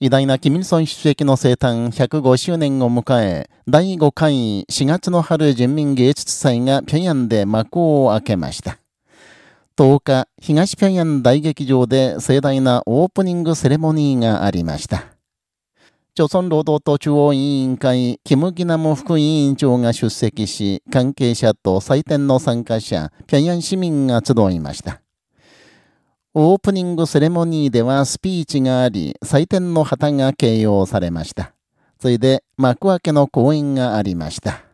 偉大なキミルソン主席の生誕105周年を迎え、第5回4月の春人民芸術祭が平壌で幕を開けました。10日、東平壌大劇場で盛大なオープニングセレモニーがありました。朝鮮労働党中央委員会、キム・ギナム副委員長が出席し、関係者と祭典の参加者、平壌市民が集いました。オープニングセレモニーではスピーチがあり、祭典の旗が掲揚されました。ついで幕開けの講演がありました。